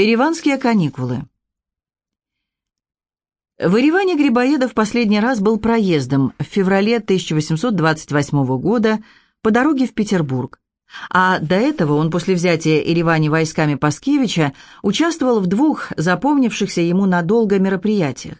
Ереванские каникулы. В Ереване Грибоедов последний раз был проездом в феврале 1828 года по дороге в Петербург, а до этого он после взятия Еревани войсками Паскевича участвовал в двух запомнившихся ему надолго мероприятиях.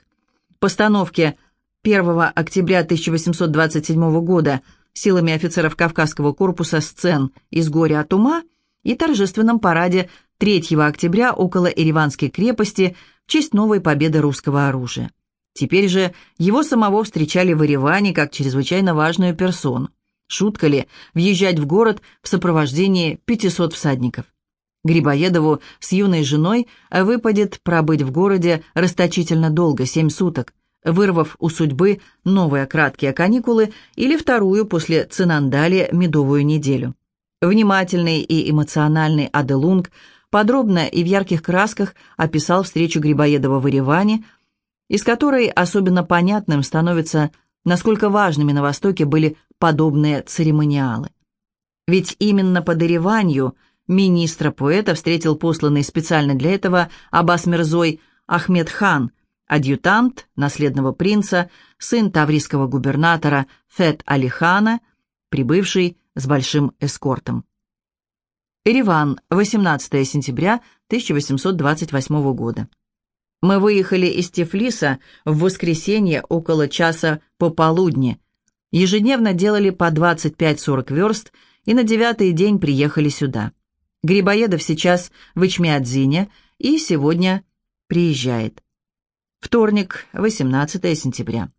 Постановке 1 октября 1827 года силами офицеров Кавказского корпуса сцен «Из горя от ума» и торжественном параде 3 октября около Ереванской крепости в честь новой победы русского оружия. Теперь же его самого встречали в Ереване как чрезвычайно важную персону. Шутка ли въезжать в город в сопровождении 500 всадников? Грибоедову с юной женой выпадет пробыть в городе расточительно долго, семь суток, вырвав у судьбы новые краткие каникулы или вторую после Цинандали медовую неделю. Внимательный и эмоциональный Аделунг подробно и в ярких красках описал встречу Грибоедова в Ереване, из которой особенно понятным становится, насколько важными на Востоке были подобные церемониалы. Ведь именно под Ереванью министра-поэта встретил посланный специально для этого Аббас Мирзой Ахмед хан, адъютант наследного принца, сын таврийского губернатора Фет Алихана, прибывший с большим эскортом. Ереван, 18 сентября 1828 года. Мы выехали из Тифлиса в воскресенье около часа пополудни. Ежедневно делали по 25-40 верст и на девятый день приехали сюда. Грибоедов сейчас в Ичмиадзине и сегодня приезжает. Вторник, 18 сентября.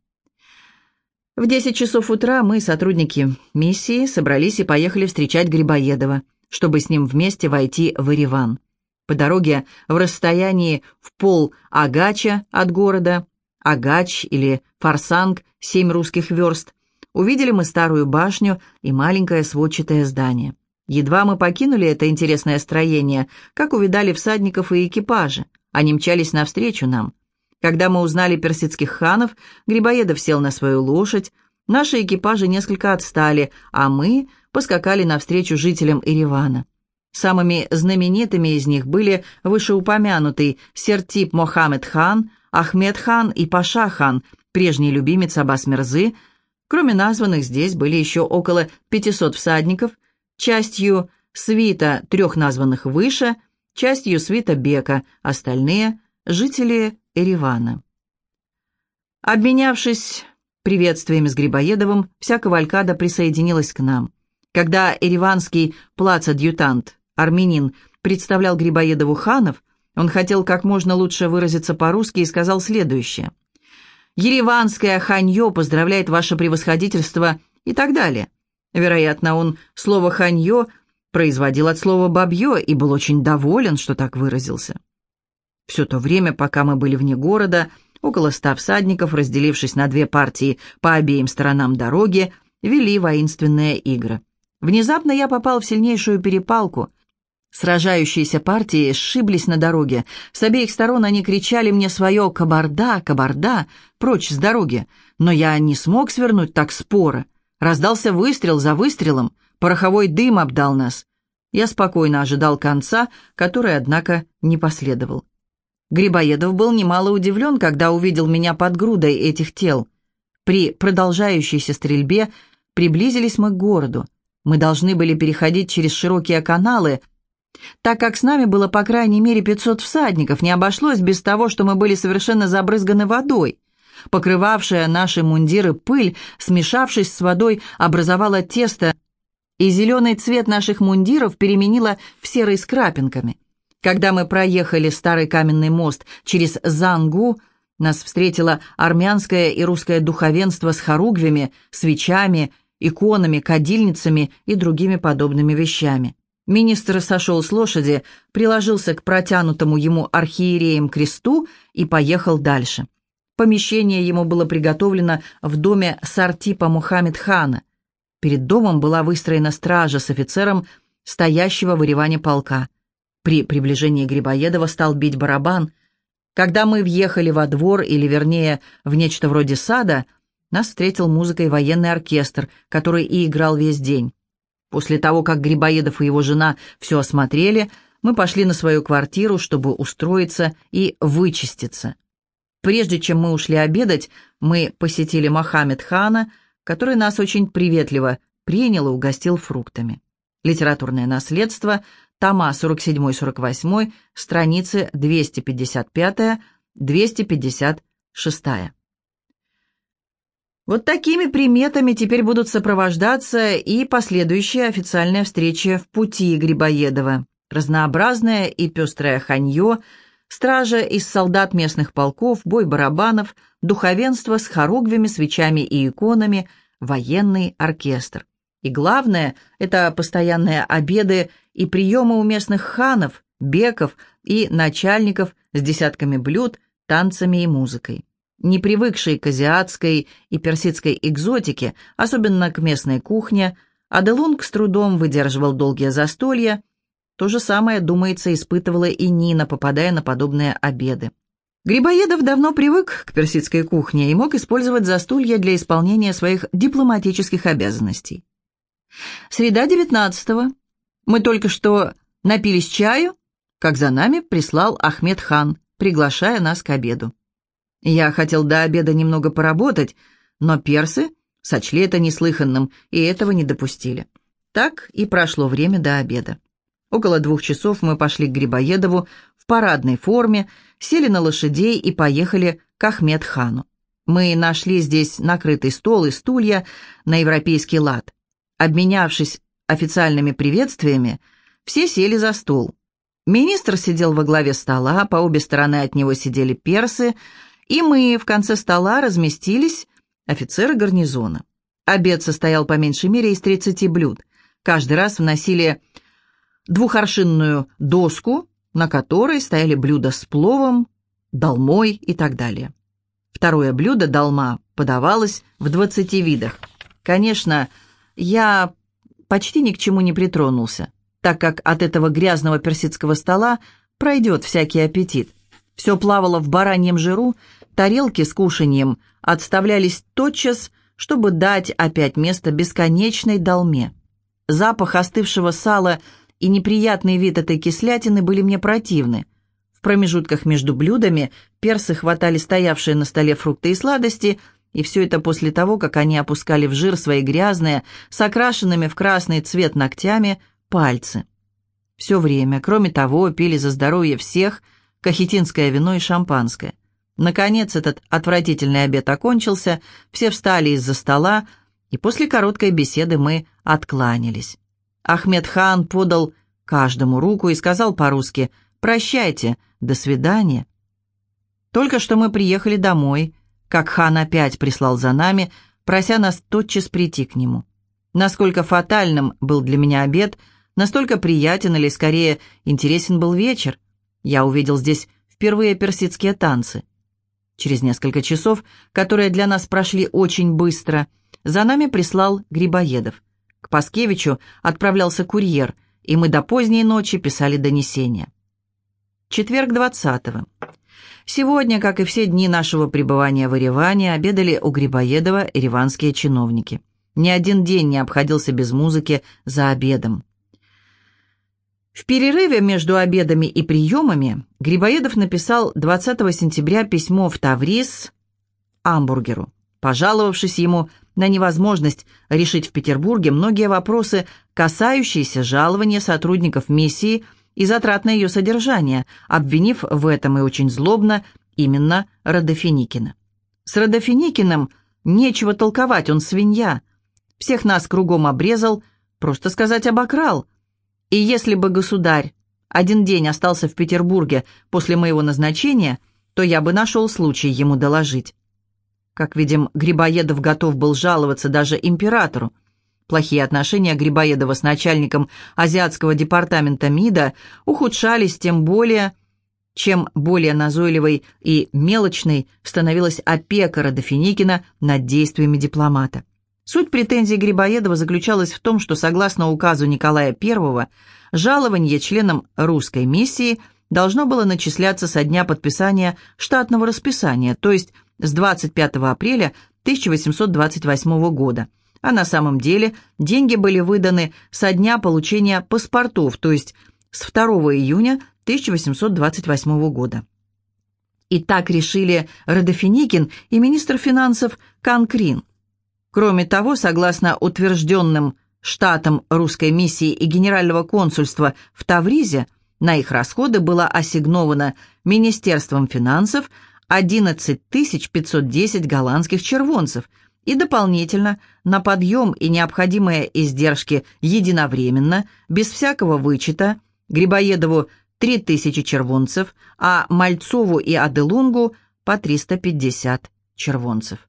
В 10 часов утра мы, сотрудники миссии, собрались и поехали встречать Грибоедова – чтобы с ним вместе войти в Ереван. По дороге в расстоянии в пол Агача от города, Агач или Фарсанг, семь русских верст, увидели мы старую башню и маленькое сводчатое здание. Едва мы покинули это интересное строение, как увидали всадников и экипажи. Они мчались навстречу нам. Когда мы узнали персидских ханов, Грибоедов сел на свою лошадь, наши экипажи несколько отстали, а мы поскакали навстречу жителям Еревана. Самыми знаменитыми из них были вышеупомянутый Сертип Мохаммед хан, Ахмед хан и Паша хан, прежний любимец Аббас Мирзы. Кроме названных здесь были еще около 500 всадников, частью свита трех названных выше, частью свита Бека, остальные – жители Еревана. Обменявшись приветствиями с Грибоедовым, вся кавалькада присоединилась к нам – когда ереванский плац-адъютант, армянин, представлял Грибоедову ханов, он хотел как можно лучше выразиться по-русски и сказал следующее. «Ереванское ханье поздравляет ваше превосходительство» и так далее. Вероятно, он слово «ханье» производил от слова «бабье» и был очень доволен, что так выразился. Все то время, пока мы были вне города, около ста всадников, разделившись на две партии по обеим сторонам дороги, вели воинственные игры. Внезапно я попал в сильнейшую перепалку. Сражающиеся партии сшиблись на дороге. С обеих сторон они кричали мне свое «кабарда, кабарда», прочь с дороги. Но я не смог свернуть так споро. Раздался выстрел за выстрелом, пороховой дым обдал нас. Я спокойно ожидал конца, который, однако, не последовал. Грибоедов был немало удивлен, когда увидел меня под грудой этих тел. При продолжающейся стрельбе приблизились мы к городу. Мы должны были переходить через широкие каналы, так как с нами было по крайней мере 500 всадников, не обошлось без того, что мы были совершенно забрызганы водой. Покрывавшая наши мундиры пыль, смешавшись с водой, образовала тесто, и зеленый цвет наших мундиров переменила в серый с крапинками. Когда мы проехали старый каменный мост через Зангу, нас встретило армянское и русское духовенство с хоругвями, свечами иконами, кадильницами и другими подобными вещами. Министр сошел с лошади, приложился к протянутому ему архиереем кресту и поехал дальше. Помещение ему было приготовлено в доме Сартипа Мухаммед-хана. Перед домом была выстроена стража с офицером, стоящего в Ереване полка. При приближении Грибоедова стал бить барабан. Когда мы въехали во двор, или вернее, в нечто вроде сада – нас встретил музыкой военный оркестр, который и играл весь день. После того, как Грибоедов и его жена все осмотрели, мы пошли на свою квартиру, чтобы устроиться и вычиститься. Прежде чем мы ушли обедать, мы посетили Мохаммед Хана, который нас очень приветливо принял и угостил фруктами. Литературное наследство, тома 47-48, страницы 255-256. Вот такими приметами теперь будут сопровождаться и последующие официальные встречи в пути Грибоедова. Разнообразное и пестрое ханье, стража из солдат местных полков, бой барабанов, духовенство с хоругвями, свечами и иконами, военный оркестр. И главное – это постоянные обеды и приемы у местных ханов, беков и начальников с десятками блюд, танцами и музыкой. Не привыкший к азиатской и персидской экзотике, особенно к местной кухне, Аделунг с трудом выдерживал долгие застолья. То же самое, думается, испытывала и Нина, попадая на подобные обеды. Грибоедов давно привык к персидской кухне и мог использовать застолья для исполнения своих дипломатических обязанностей. Среда девятнадцатого. Мы только что напились чаю, как за нами прислал Ахмед хан, приглашая нас к обеду. Я хотел до обеда немного поработать, но персы сочли это неслыханным и этого не допустили. Так и прошло время до обеда. Около двух часов мы пошли к Грибоедову в парадной форме, сели на лошадей и поехали к Ахмед-хану. Мы нашли здесь накрытый стол и стулья на европейский лад. Обменявшись официальными приветствиями, все сели за стол. Министр сидел во главе стола, по обе стороны от него сидели персы, и мы в конце стола разместились офицеры гарнизона. Обед состоял по меньшей мере из 30 блюд. Каждый раз вносили двухоршинную доску, на которой стояли блюда с пловом, долмой и так далее. Второе блюдо, долма, подавалось в 20 видах. Конечно, я почти ни к чему не притронулся, так как от этого грязного персидского стола пройдет всякий аппетит. Все плавало в бараньем жиру, тарелки с кушаньем отставлялись тотчас, чтобы дать опять место бесконечной долме. Запах остывшего сала и неприятный вид этой кислятины были мне противны. В промежутках между блюдами персы хватали стоявшие на столе фрукты и сладости – и все это после того, как они опускали в жир свои грязные, с окрашенными в красный цвет ногтями, пальцы. Все время, кроме того, пили за здоровье всех кахетинское вино и шампанское. Наконец этот отвратительный обед окончился, все встали из-за стола, и после короткой беседы мы откланялись. Ахмед хан подал каждому руку и сказал по-русски «Прощайте, до свидания». Только что мы приехали домой, как хан опять прислал за нами, прося нас тотчас прийти к нему. Насколько фатальным был для меня обед, настолько приятен или, скорее, интересен был вечер. Я увидел здесь впервые персидские танцы. Через несколько часов, которые для нас прошли очень быстро, за нами прислал Грибоедов. К Паскевичу отправлялся курьер, и мы до поздней ночи писали донесения. Четверг 20 -го. Сегодня, как и все дни нашего пребывания в Ереване, обедали у Грибоедова ереванские чиновники. Ни один день не обходился без музыки за обедом. В перерыве между обедами и приемами Грибоедов написал 20 сентября письмо в Таврис Амбургеру, пожаловавшись ему на невозможность решить в Петербурге многие вопросы, касающиеся жалования сотрудников миссии – и затрат на ее содержание, обвинив в этом и очень злобно именно Родофиникина. С Родофиникиным нечего толковать, он свинья. Всех нас кругом обрезал, просто сказать обокрал. И если бы государь один день остался в Петербурге после моего назначения, то я бы нашел случай ему доложить. Как видим, Грибоедов готов был жаловаться даже императору. Плохие отношения Грибоедова с начальником азиатского департамента МИДа ухудшались тем более, чем более назойливой и мелочной становилась опека Родофиникина над действиями дипломата. Суть претензий Грибоедова заключалась в том, что, согласно указу Николая I, жалование членам русской миссии должно было начисляться со дня подписания штатного расписания, то есть с 25 апреля 1828 года – а на самом деле деньги были выданы со дня получения паспортов, то есть с 2 июня 1828 года. И так решили Родофиникин и министр финансов Канкрин. Кроме того, согласно утвержденным штатам русской миссии и генерального консульства в Тавризе, на их расходы было ассигновано Министерством финансов 11 510 голландских червонцев и дополнительно на подъем и необходимые издержки единовременно, без всякого вычета, Грибоедову 3000 червонцев, а Мальцову и Аделунгу по 350 червонцев.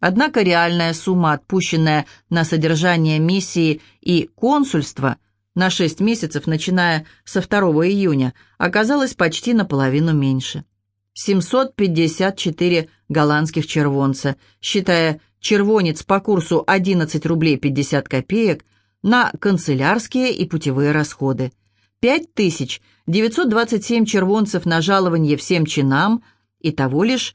Однако реальная сумма, отпущенная на содержание миссии и консульства на 6 месяцев, начиная со 2 июня, оказалась почти наполовину меньше. 754 голландских червонца, считая червонец по курсу 11 рублей 50 копеек на канцелярские и путевые расходы, 5927 червонцев на жалование всем чинам, и того лишь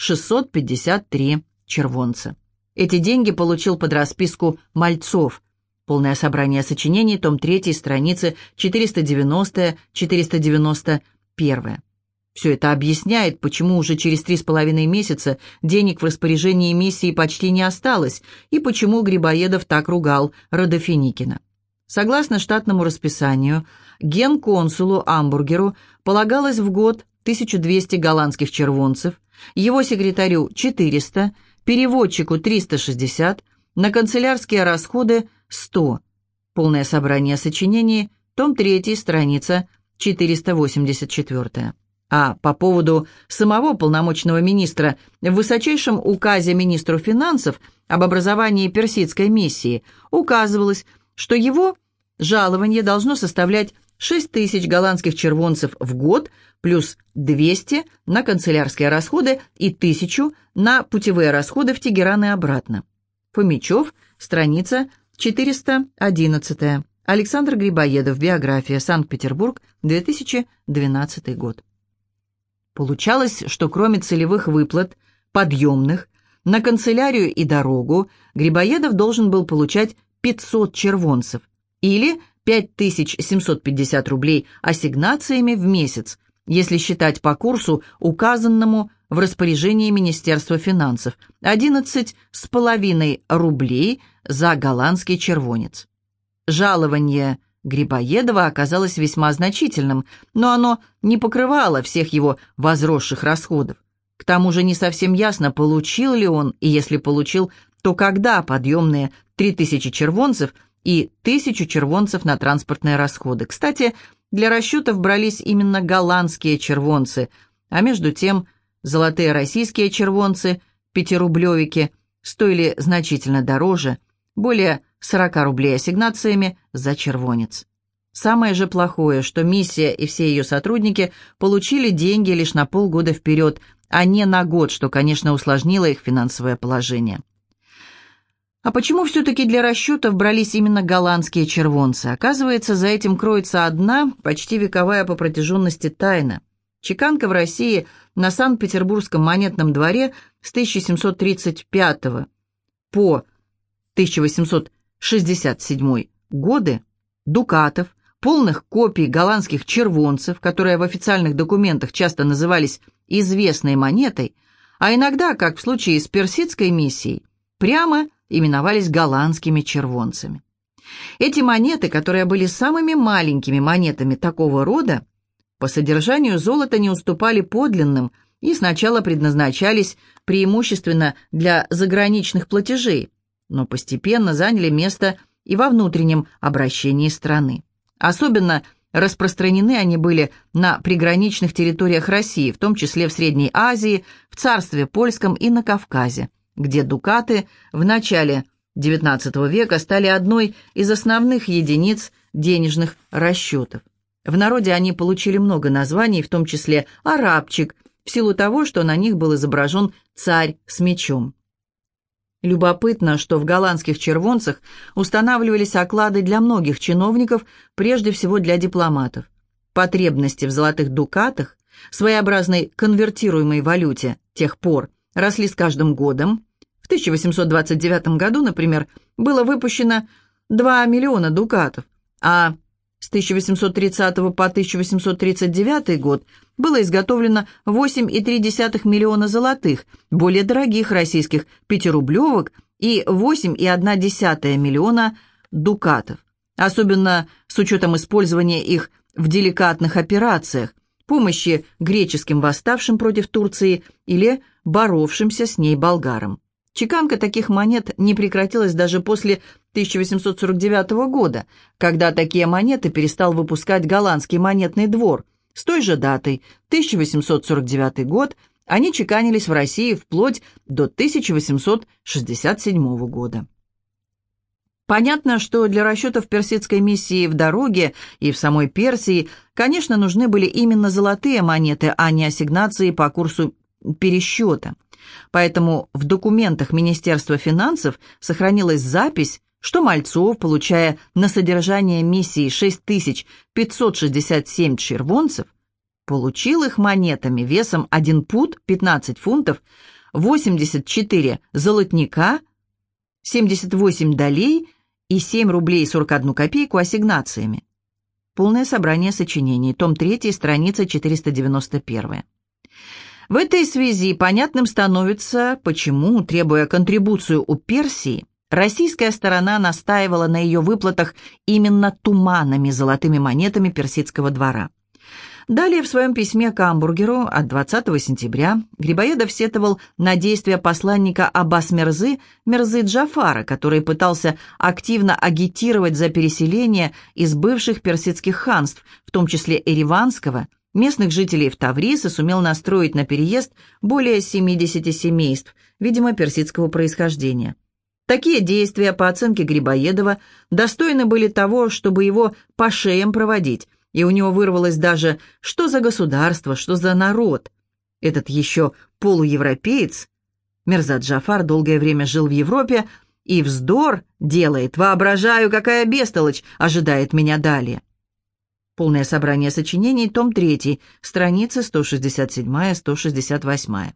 6653 червонца. Эти деньги получил под расписку Мальцов. Полное собрание сочинений, том 3, страницы 490-491. Все это объясняет, почему уже через три с половиной месяца денег в распоряжении миссии почти не осталось, и почему Грибоедов так ругал Родофиникина. Согласно штатному расписанию, генконсулу Амбургеру полагалось в год 1200 голландских червонцев, его секретарю 400, переводчику 360, на канцелярские расходы 100. Полное собрание сочинений, том 3, страница 484. А по поводу самого полномочного министра в высочайшем указе министру финансов об образовании персидской миссии указывалось, что его жалование должно составлять 6 тысяч голландских червонцев в год плюс 200 на канцелярские расходы и 1000 на путевые расходы в Тегеран и обратно. Фомичев, страница 411. Александр Грибоедов, биография, Санкт-Петербург, 2012 год. Получалось, что кроме целевых выплат, подъемных, на канцелярию и дорогу Грибоедов должен был получать 500 червонцев или 5750 рублей ассигнациями в месяц, если считать по курсу, указанному в распоряжении Министерства финансов, 11,5 рублей за голландский червонец. Жалование Грибоедова оказалось весьма значительным, но оно не покрывало всех его возросших расходов. К тому же не совсем ясно, получил ли он, и если получил, то когда подъемные 3000 червонцев и 1000 червонцев на транспортные расходы. Кстати, для расчетов брались именно голландские червонцы, а между тем золотые российские червонцы, пятирублевики, стоили значительно дороже, более 40 рублей ассигнациями за червонец. Самое же плохое, что миссия и все ее сотрудники получили деньги лишь на полгода вперед, а не на год, что, конечно, усложнило их финансовое положение. А почему все-таки для расчетов брались именно голландские червонцы? Оказывается, за этим кроется одна, почти вековая по протяженности тайна. Чеканка в России на Санкт-Петербургском монетном дворе с 1735 по 1867 годы дукатов, полных копий голландских червонцев, которые в официальных документах часто назывались «известной монетой», а иногда, как в случае с персидской миссией, прямо именовались голландскими червонцами. Эти монеты, которые были самыми маленькими монетами такого рода, по содержанию золота не уступали подлинным и сначала предназначались преимущественно для заграничных платежей, но постепенно заняли место и во внутреннем обращении страны. Особенно распространены они были на приграничных территориях России, в том числе в Средней Азии, в царстве польском и на Кавказе, где дукаты в начале XIX века стали одной из основных единиц денежных расчетов. В народе они получили много названий, в том числе «арабчик», в силу того, что на них был изображен царь с мечом. Любопытно, что в голландских червонцах устанавливались оклады для многих чиновников, прежде всего для дипломатов. Потребности в золотых дукатах, своеобразной конвертируемой валюте, тех пор росли с каждым годом. В 1829 году, например, было выпущено 2 миллиона дукатов, а С 1830 по 1839 год было изготовлено 8,3 миллиона золотых, более дорогих российских пятирублевок и 8,1 миллиона дукатов, особенно с учетом использования их в деликатных операциях, помощи греческим восставшим против Турции или боровшимся с ней болгарам. Чеканка таких монет не прекратилась даже после 1849 года, когда такие монеты перестал выпускать голландский монетный двор. С той же датой, 1849 год, они чеканились в России вплоть до 1867 года. Понятно, что для расчетов персидской миссии в дороге и в самой Персии, конечно, нужны были именно золотые монеты, а не ассигнации по курсу пересчета. Поэтому в документах Министерства финансов сохранилась запись, что Мальцов, получая на содержание миссии 6567 червонцев, получил их монетами весом 1 пут 15 фунтов, 84 золотника, 78 долей и 7 рублей 41 копейку ассигнациями. Полное собрание сочинений, том 3, страница 491. В этой связи понятным становится, почему, требуя контрибуцию у Персии, российская сторона настаивала на ее выплатах именно туманными золотыми монетами персидского двора. Далее в своем письме к Амбургеру от 20 сентября Грибоедов сетовал на действия посланника Аббас Мерзы, Мерзы Джафара, который пытался активно агитировать за переселение из бывших персидских ханств, в том числе Ереванского, местных жителей в Таврис и сумел настроить на переезд более 70 семейств, видимо, персидского происхождения. Такие действия, по оценке Грибоедова, достойны были того, чтобы его по шеям проводить, и у него вырвалось даже «что за государство, что за народ?» Этот еще полуевропеец, Мерзат Джафар долгое время жил в Европе, и вздор делает, воображаю, какая бестолочь ожидает меня далее. Полное собрание сочинений, том 3, страницы 167-168.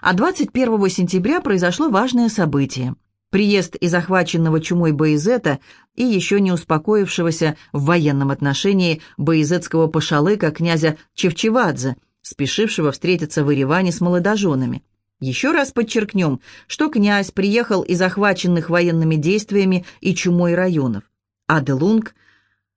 А 21 сентября произошло важное событие – Приезд и захваченного чумой Боязета и еще не успокоившегося в военном отношении боязетского пашалыка князя Чевчевадзе, спешившего встретиться в Ереване с молодоженами. Еще раз подчеркнем, что князь приехал из захваченных военными действиями и чумой районов. Аделунг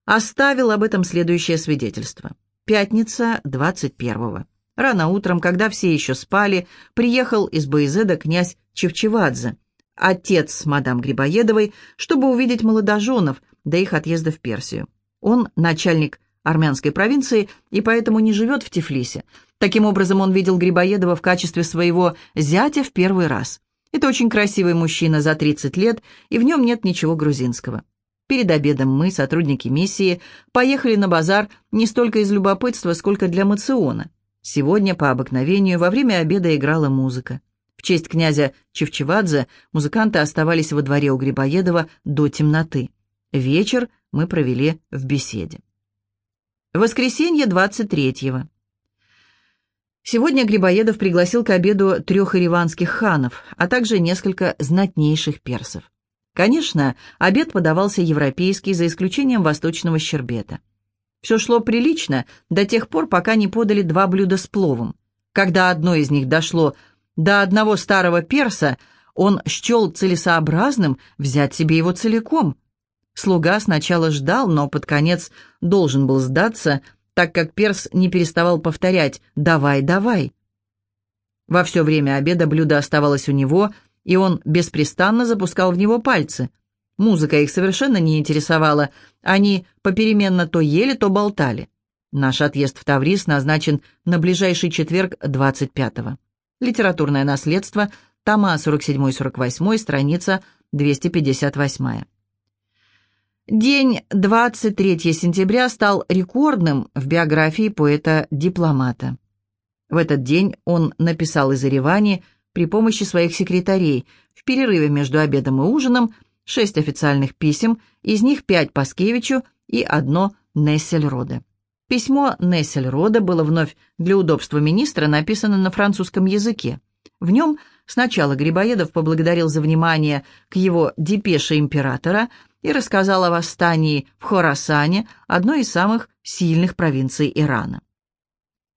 оставил об этом следующее свидетельство. Пятница, 21-го. Рано утром, когда все еще спали, приехал из Боязеда князь Чевчевадзе – отец мадам Грибоедовой, чтобы увидеть молодоженов до их отъезда в Персию. Он начальник армянской провинции и поэтому не живет в Тифлисе. Таким образом, он видел Грибоедова в качестве своего зятя в первый раз. Это очень красивый мужчина за 30 лет, и в нем нет ничего грузинского. Перед обедом мы, сотрудники миссии, поехали на базар не столько из любопытства, сколько для мациона. Сегодня, по обыкновению, во время обеда играла музыка. В честь князя Чевчевадзе музыканты оставались во дворе у Грибоедова до темноты. Вечер мы провели в беседе. Воскресенье 23-го. Сегодня Грибоедов пригласил к обеду трех ириванских ханов, а также несколько знатнейших персов. Конечно, обед подавался европейский, за исключением восточного щербета. Все шло прилично до тех пор, пока не подали два блюда с пловом. Когда одно из них дошло до одного старого перса он счел целесообразным взять себе его целиком. Слуга сначала ждал, но под конец должен был сдаться, так как перс не переставал повторять «давай, давай». Во все время обеда блюдо оставалось у него, и он беспрестанно запускал в него пальцы. Музыка их совершенно не интересовала, они попеременно то ели, то болтали. Наш отъезд в Таврис назначен на ближайший четверг 25-го. Литературное наследство, тома 47-48, страница 258. День 23 сентября стал рекордным в биографии поэта-дипломата. В этот день он написал из Еревани при помощи своих секретарей в перерыве между обедом и ужином шесть официальных писем, из них пять Паскевичу и одно Нессельроде. Письмо Нессельрода было вновь для удобства министра написано на французском языке. В нем сначала Грибоедов поблагодарил за внимание к его депеше императора, и рассказал о восстании в Хорасане, одной из самых сильных провинций Ирана.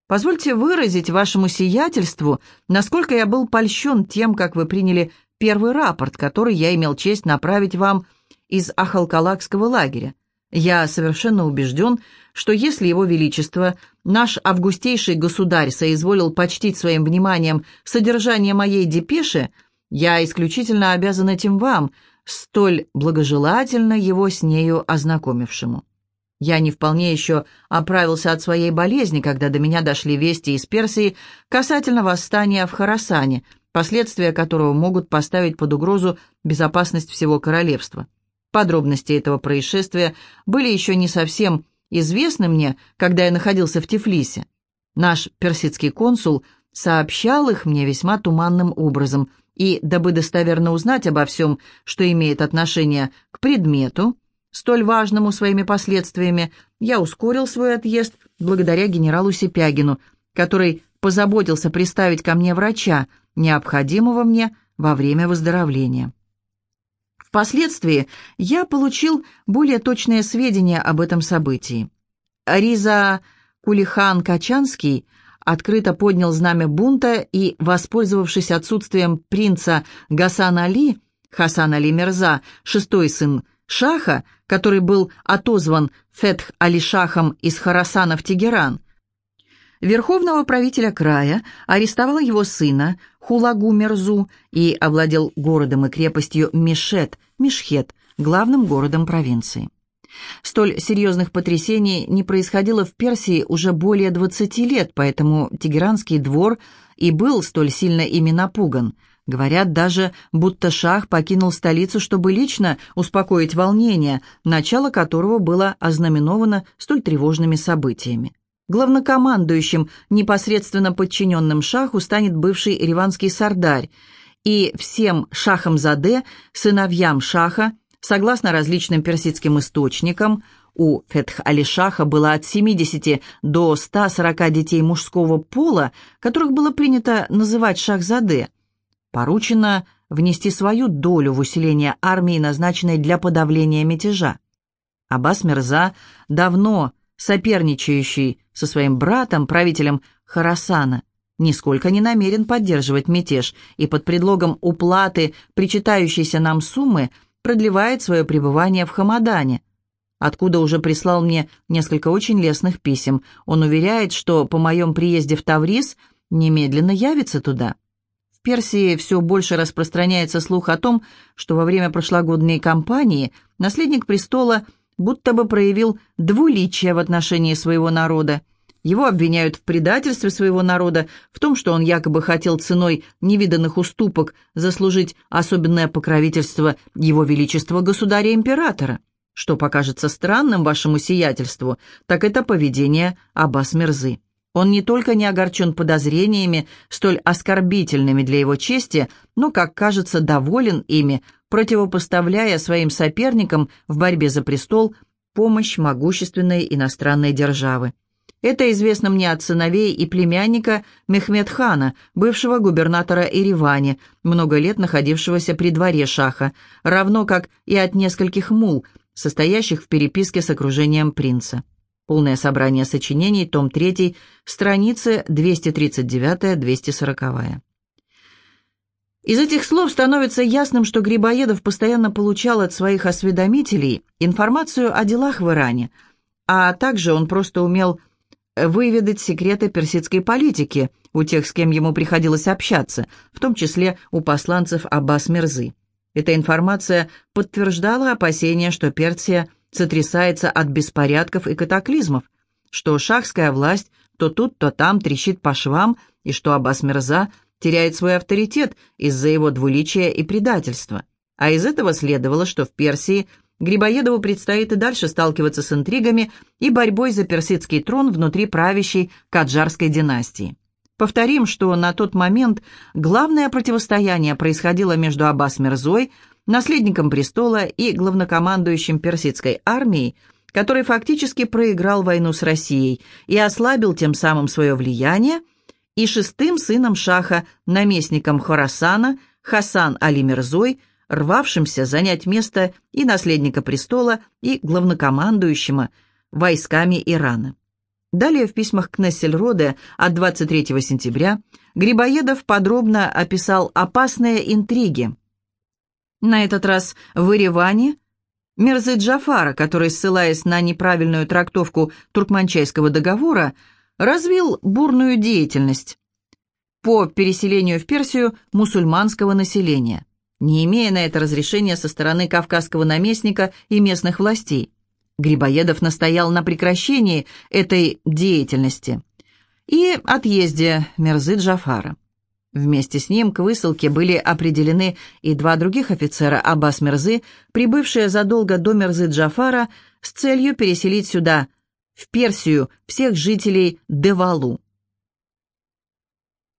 Позвольте выразить вашему сиятельству, насколько я был польщен тем, как вы приняли первый рапорт, который я имел честь направить вам из Ахалкалакского лагеря. Я совершенно убежден, что если Его Величество, наш августейший государь, соизволил почтить своим вниманием содержание моей депеши, я исключительно обязан этим вам, столь благожелательно его с нею ознакомившему. Я не вполне еще оправился от своей болезни, когда до меня дошли вести из Персии касательно восстания в Харасане, последствия которого могут поставить под угрозу безопасность всего королевства. Подробности этого происшествия были еще не совсем известны мне, когда я находился в Тифлисе. Наш персидский консул сообщал их мне весьма туманным образом, и, дабы достоверно узнать обо всем, что имеет отношение к предмету, столь важному своими последствиями, я ускорил свой отъезд благодаря генералу Сипягину, который позаботился приставить ко мне врача, необходимого мне во время выздоровления. Впоследствии я получил более точные сведения об этом событии. Риза Кулихан Качанский открыто поднял знамя бунта и, воспользовавшись отсутствием принца Гасан Али, Хасан Али Мирза, шестой сын Шаха, который был отозван Фетх Али-Шахом из Харасана в Тегеран, верховного правителя края арестовал его сына Хулагу Мерзу и овладел городом и крепостью Мишет, Мишхет, главным городом провинции. Столь серьезных потрясений не происходило в Персии уже более 20 лет, поэтому Тегеранский двор и был столь сильно ими напуган – Говорят даже, будто шах покинул столицу, чтобы лично успокоить волнение, начало которого было ознаменовано столь тревожными событиями. Главнокомандующим, непосредственно подчиненным шаху, станет бывший ириванский сардарь, и всем шахам-заде, сыновьям шаха, согласно различным персидским источникам, у Фетх-Али-Шаха было от 70 до 140 детей мужского пола, которых было принято называть шахзаде, поручено внести свою долю в усиление армии, назначенной для подавления мятежа. Аббас Мирза, давно соперничающий со своим братом, правителем Харасана, нисколько не намерен поддерживать мятеж и под предлогом уплаты причитающейся нам суммы продлевает свое пребывание в Хамадане, откуда уже прислал мне несколько очень лестных писем. Он уверяет, что по моем приезде в Таврис немедленно явится туда. Персии все больше распространяется слух о том, что во время прошлогодней кампании наследник престола будто бы проявил двуличие в отношении своего народа. Его обвиняют в предательстве своего народа, в том, что он якобы хотел ценой невиданных уступок заслужить особенное покровительство его величества государя-императора. Что покажется странным вашему сиятельству, так это поведение Аббас Мирзы. Он не только не огорчен подозрениями, столь оскорбительными для его чести, но, как кажется, доволен ими, противопоставляя своим соперникам в борьбе за престол помощь могущественной иностранной державы. Это известно мне от сыновей и племянника Мехмед-хана, бывшего губернатора Иривани, много лет находившегося при дворе шаха, равно как и от нескольких мул, состоящих в переписке с окружением принца. Полное собрание сочинений, том 3, страницы 239-240. Из этих слов становится ясным, что Грибоедов постоянно получал от своих осведомителей информацию о делах в Иране, а также он просто умел выведать секреты персидской политики у тех, с кем ему приходилось общаться, в том числе у посланцев Аббас Мирзы. Эта информация подтверждала опасения, что Персия сотрясается от беспорядков и катаклизмов, что шахская власть то тут, то там трещит по швам, и что Аббас Мирза теряет свой авторитет из-за его двуличия и предательства. А из этого следовало, что в Персии Грибоедову предстоит и дальше сталкиваться с интригами и борьбой за персидский трон внутри правящей Каджарской династии. Повторим, что на тот момент главное противостояние происходило между Аббас Мирзой, наследником престола и главнокомандующим персидской армией, который фактически проиграл войну с Россией и ослабил тем самым свое влияние, и шестым сыном шаха, наместником Хорасана, Хасан Али Мирзой, рвавшимся занять место и наследника престола, и главнокомандующего войсками Ирана. Далее в письмах к Нессельроде от 23 сентября Грибоедов подробно описал опасные интриги. На этот раз в Ереване Мерзы Джафара, который, ссылаясь на неправильную трактовку Туркманчайского договора, развил бурную деятельность по переселению в Персию мусульманского населения, не имея на это разрешения со стороны кавказского наместника и местных властей. Грибоедов настоял на прекращении этой деятельности и отъезде Мерзы Джафара. Вместе с ним к высылке были определены и два других офицера Аббас Мерзы, прибывшие задолго до Мерзы Джафара с целью переселить сюда, в Персию, всех жителей Девалу.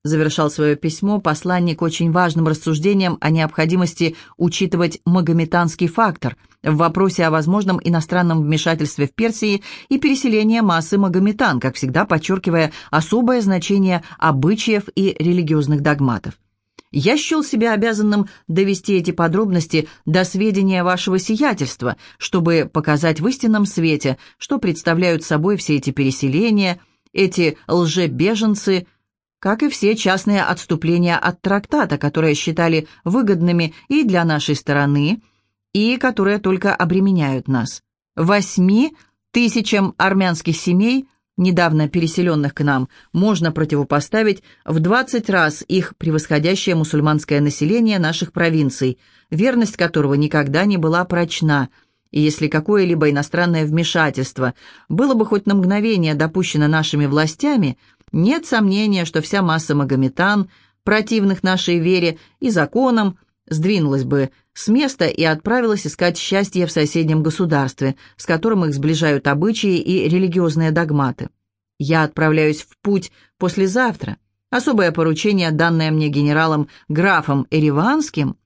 Завершал свое письмо посланник очень важным рассуждением о необходимости учитывать магометанский фактор в вопросе о возможном иностранном вмешательстве в Персии и переселении массы магометан, как всегда подчеркивая особое значение обычаев и религиозных догматов. Я счел себя обязанным довести эти подробности до сведения вашего сиятельства, чтобы показать в истинном свете, что представляют собой все эти переселения, эти лжебеженцы – как и все частные отступления от трактата, которые считали выгодными и для нашей стороны, и которые только обременяют нас. Восьми тысячам армянских семей, недавно переселенных к нам, можно противопоставить в 20 раз их превосходящее мусульманское население наших провинций, верность которого никогда не была прочна – и если какое-либо иностранное вмешательство было бы хоть на мгновение допущено нашими властями – нет сомнения, что вся масса магометан, противных нашей вере и законам, сдвинулась бы с места и отправилась искать счастье в соседнем государстве, с которым их сближают обычаи и религиозные догматы. Я отправляюсь в путь послезавтра. Особое поручение, данное мне генералом графом Эриванским,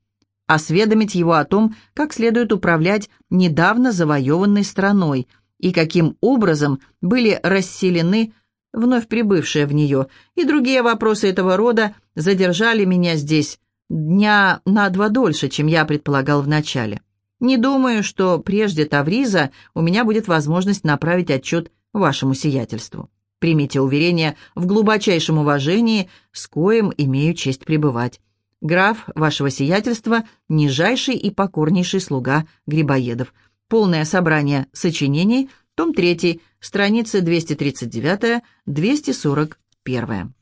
осведомить его о том, как следует управлять недавно завоеванной страной и каким образом были расселены вновь прибывшая в нее, и другие вопросы этого рода задержали меня здесь дня на два дольше, чем я предполагал вначале. Не думаю, что прежде Тавриза у меня будет возможность направить отчет вашему сиятельству. Примите уверение в глубочайшем уважении, с коим имею честь пребывать. Граф вашего сиятельства, нижайший и покорнейший слуга Грибоедов. Полное собрание сочинений, том 3, страницы 239-241.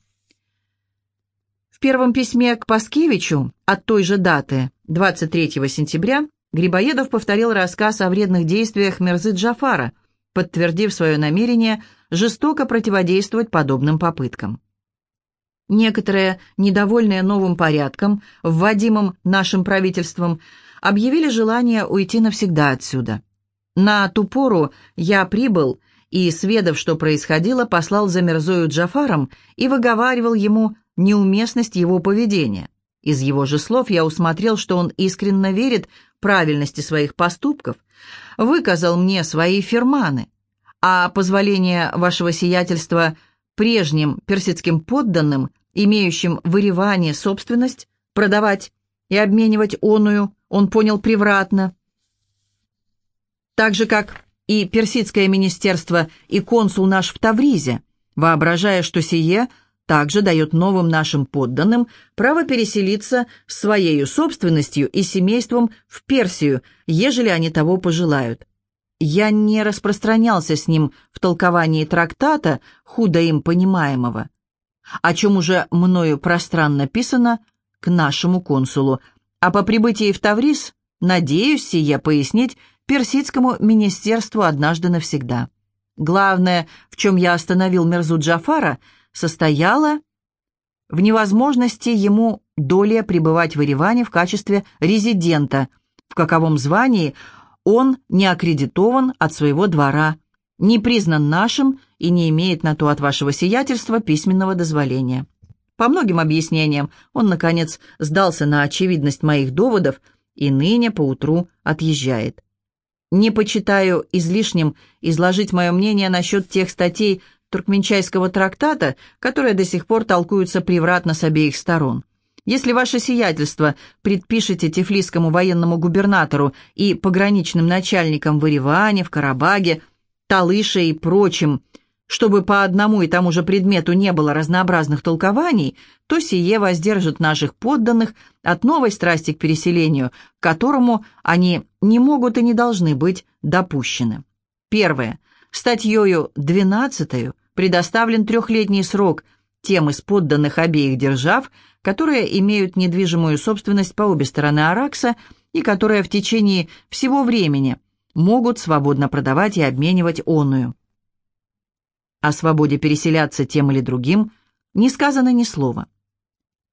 В первом письме к Паскевичу от той же даты, 23 сентября, Грибоедов повторил рассказ о вредных действиях Мерзы Джафара, подтвердив свое намерение жестоко противодействовать подобным попыткам. Некоторые, недовольные новым порядком, вводимым нашим правительством, объявили желание уйти навсегда отсюда. На ту пору я прибыл и, сведав, что происходило, послал за Мерзою Джафаром и выговаривал ему неуместность его поведения. Из его же слов я усмотрел, что он искренне верит правильности своих поступков, выказал мне свои ферманы, а позволение вашего сиятельства прежним персидским подданным, имеющим в собственность, продавать и обменивать оную, он понял превратно. Так же, как и персидское министерство и консул наш в Тавризе, воображая, что сие также дает новым нашим подданным право переселиться своей собственностью и семейством в Персию, ежели они того пожелают. Я не распространялся с ним в толковании трактата, худо им понимаемого, о чем уже мною пространно писано к нашему консулу, а по прибытии в Тавриз надеюсь сие пояснить персидскому министерству однажды навсегда. Главное, в чем я остановил Мерзу Джафара, состояло в невозможности ему долее пребывать в Ереване в качестве резидента, в каковом звании он не аккредитован от своего двора, не признан нашим и не имеет на то от вашего сиятельства письменного дозволения. По многим объяснениям он, наконец, сдался на очевидность моих доводов и ныне поутру отъезжает. Не почитаю излишним изложить мое мнение насчет тех статей туркменчайского трактата, которые до сих пор толкуются превратно с обеих сторон. Если ваше сиятельство предпишете тифлисскому военному губернатору и пограничным начальникам в Ереване, в Карабаге, Талыше и прочим, чтобы по одному и тому же предмету не было разнообразных толкований, то сие воздержит наших подданных от новой страсти к переселению, к которому они не могут и не должны быть допущены. Первое. Статьею 12 предоставлен трехлетний срок тем из подданных обеих держав, которые имеют недвижимую собственность по обе стороны Аракса и которые в течение всего времени могут свободно продавать и обменивать оную. О свободе переселяться тем или другим не сказано ни слова.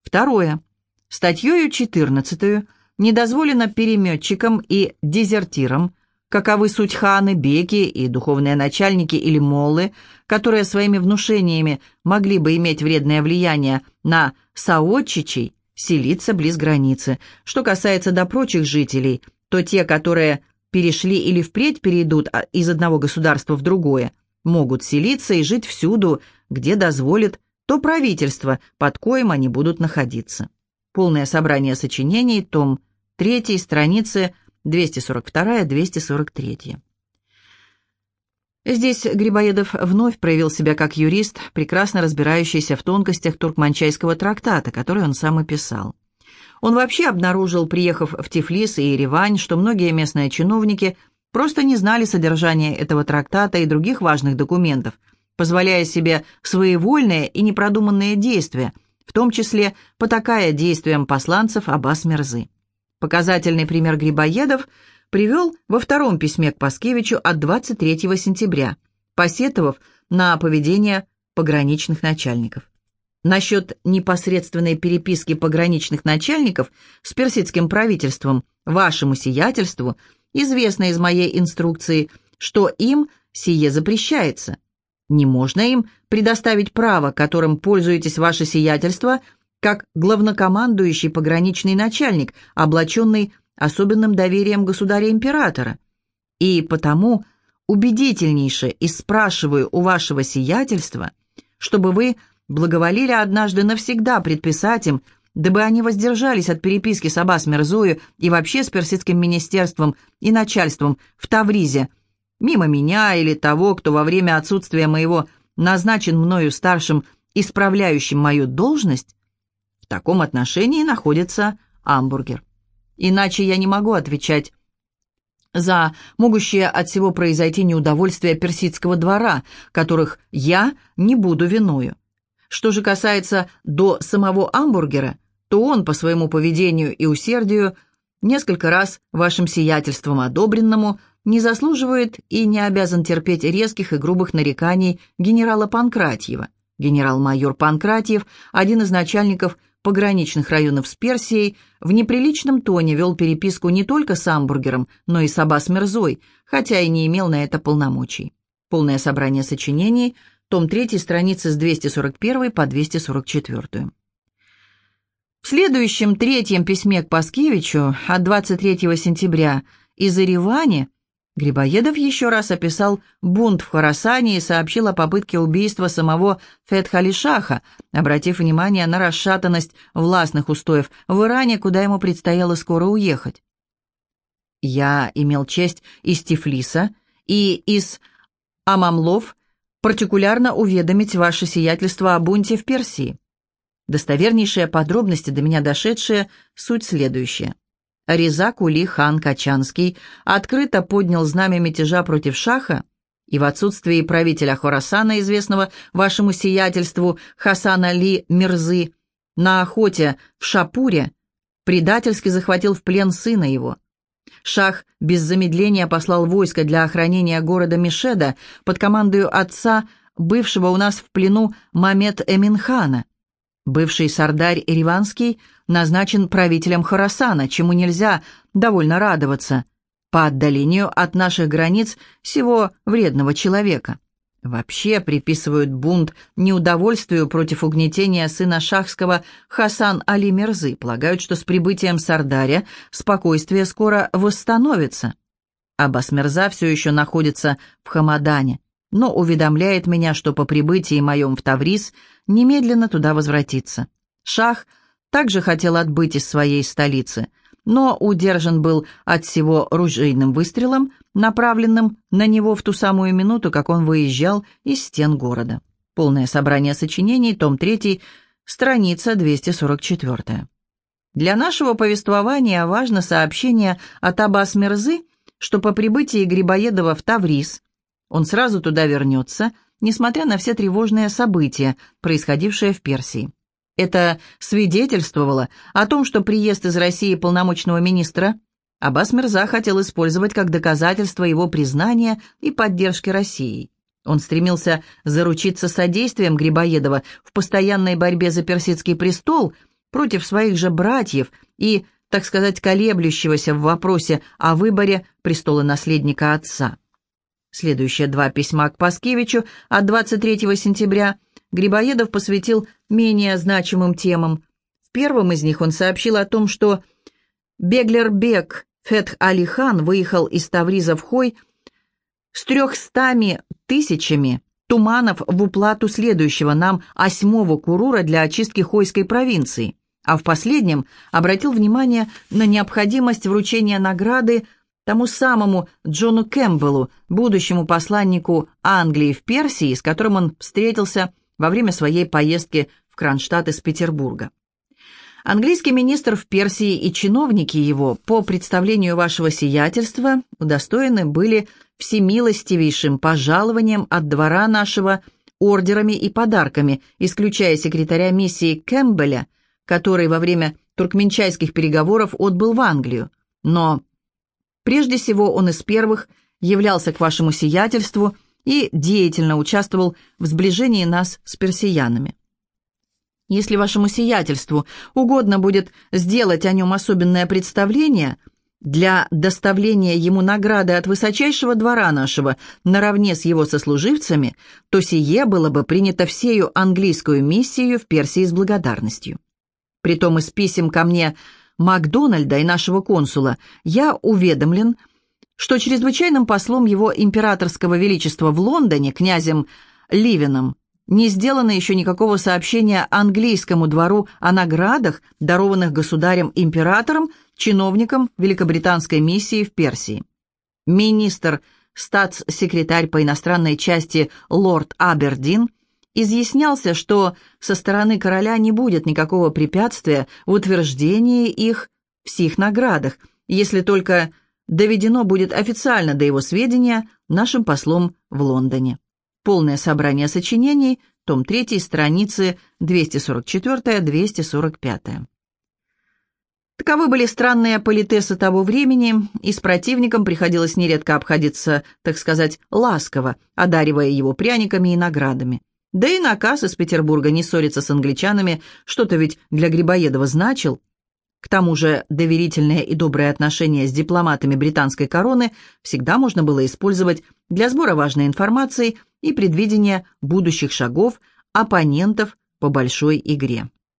Второе. Статьей 14 не дозволено переметчикам и дезертирам каковы суть ханы, беки и духовные начальники или моллы, которые своими внушениями могли бы иметь вредное влияние на соотчичей, селиться близ границы. Что касается до прочих жителей, то те, которые перешли или впредь перейдут а, из одного государства в другое, могут селиться и жить всюду, где дозволит то правительство, под коим они будут находиться. Полное собрание сочинений, том 3, страницы 242-243. Здесь Грибоедов вновь проявил себя как юрист, прекрасно разбирающийся в тонкостях туркманчайского трактата, который он сам и писал. Он вообще обнаружил, приехав в Тифлис и Еревань, что многие местные чиновники просто не знали содержания этого трактата и других важных документов, позволяя себе своевольные и непродуманные действия, в том числе потакая действиям посланцев Аббас Мерзы. Показательный пример Грибоедов привел во втором письме к Паскевичу от 23 сентября, посетовав на поведение пограничных начальников. Насчет непосредственной переписки пограничных начальников с персидским правительством вашему сиятельству известно из моей инструкции, что им сие запрещается. Не можно им предоставить право, которым пользуетесь ваше сиятельство – как главнокомандующий пограничный начальник, облаченный особенным доверием государя-императора. И потому убедительнейше и спрашиваю у вашего сиятельства, чтобы вы благоволили однажды навсегда предписать им, дабы они воздержались от переписки с Аббас Мерзою и вообще с персидским министерством и начальством в Тавризе, мимо меня или того, кто во время отсутствия моего назначен мною старшим исправляющим мою должность, в таком отношении находится Амбургер. Иначе я не могу отвечать за могущее от всего произойти неудовольствие персидского двора, которых я не буду виною. Что же касается до самого Амбургера, то он по своему поведению и усердию, несколько раз вашим сиятельством одобренному, не заслуживает и не обязан терпеть резких и грубых нареканий генерала Панкратьева. Генерал-майор Панкратьев, один из начальников пограничных районов с Персией, в неприличном тоне вел переписку не только с Амбургером, но и с Аббас Мерзой, хотя и не имел на это полномочий. Полное собрание сочинений, том 3, страницы с 241 по 244. В следующем третьем письме к Паскевичу от 23 сентября из Еревани Грибоедов еще раз описал бунт в Хорасане и сообщил о попытке убийства самого Фетхалишаха, обратив внимание на расшатанность властных устоев в Иране, куда ему предстояло скоро уехать. «Я имел честь из Тифлиса и из Амамлов партикулярно уведомить ваше сиятельство о бунте в Персии. Достовернейшие подробности до меня дошедшие, суть следующая. Реза Кули хан Качанский открыто поднял знамя мятежа против шаха, и в отсутствии правителя Хорасана, известного вашему сиятельству Хасана Ли Мирзы, на охоте в Шапуре предательски захватил в плен сына его. Шах без замедления послал войско для охранения города Мишеда под командою отца, бывшего у нас в плену Мамед Эминхана. Бывший сардарь Ириванский назначен правителем Хорасана, чему нельзя довольно радоваться, по отдалению от наших границ всего вредного человека. Вообще приписывают бунт неудовольствию против угнетения сына шахского Хасан Али Мерзы, полагают, что с прибытием Сардаря спокойствие скоро восстановится. Аббас Мерза все еще находится в Хамадане но уведомляет меня, что по прибытии моем в Таврис немедленно туда возвратиться. Шах также хотел отбыть из своей столицы, но удержан был от всего ружейным выстрелом, направленным на него в ту самую минуту, как он выезжал из стен города. Полное собрание сочинений, том 3, страница 244. Для нашего повествования важно сообщение от Аббас Мерзы, что по прибытии Грибоедова в Таврис он сразу туда вернется, несмотря на все тревожные события, происходившие в Персии. Это свидетельствовало о том, что приезд из России полномочного министра Аббас Мирза хотел использовать как доказательство его признания и поддержки России. Он стремился заручиться содействием Грибоедова в постоянной борьбе за персидский престол против своих же братьев и, так сказать, колеблющегося в вопросе о выборе престола наследника отца. Следующие два письма к Паскевичу от 23 сентября Грибоедов посвятил менее значимым темам. В первом из них он сообщил о том, что Беглербек Фетх Алихан выехал из Тавриза в Хой с трехстами тысячами туманов в уплату следующего нам осьмого курура для очистки Хойской провинции, а в последнем обратил внимание на необходимость вручения награды тому самому Джону Кэмпбеллу, будущему посланнику Англии в Персии, с которым он встретился во время своей поездки в Кронштадт из Петербурга. Английский министр в Персии и чиновники его, по представлению вашего сиятельства, удостоены были всемилостивейшим пожалованием от двора нашего ордерами и подарками, исключая секретаря миссии Кэмпбелля, который во время туркменчайских переговоров отбыл в Англию. Но прежде всего он из первых являлся к вашему сиятельству и деятельно участвовал в сближении нас с персиянами. Если вашему сиятельству угодно будет сделать о нем особенное представление для доставления ему награды от высочайшего двора нашего наравне с его сослуживцами, то сие было бы принято всею английскую миссию в Персии с благодарностью. Притом из писем ко мне Макдональда и нашего консула я уведомлен, что чрезвычайным послом его императорского величества в Лондоне, князем Ливином, не сделано еще никакого сообщения английскому двору о наградах, дарованных государем-императором, чиновникам Великобританской миссии в Персии. Министр, статс-секретарь по иностранной части лорд Абердин изъяснялся, что со стороны короля не будет никакого препятствия в утверждении их в сих наградах, если только доведено будет официально до его сведения нашим послом в Лондоне. Полное собрание сочинений, том 3, страницы 244-245. Таковы были странные политесы того времени, и с противником приходилось нередко обходиться, так сказать, ласково, одаривая его пряниками и наградами. Да и наказ из Петербурга не ссориться с англичанами что-то ведь для Грибоедова значил – к тому же доверительные и добрые отношения с дипломатами британской короны всегда можно было использовать для сбора важной информации и предвидения будущих шагов оппонентов по большой игре.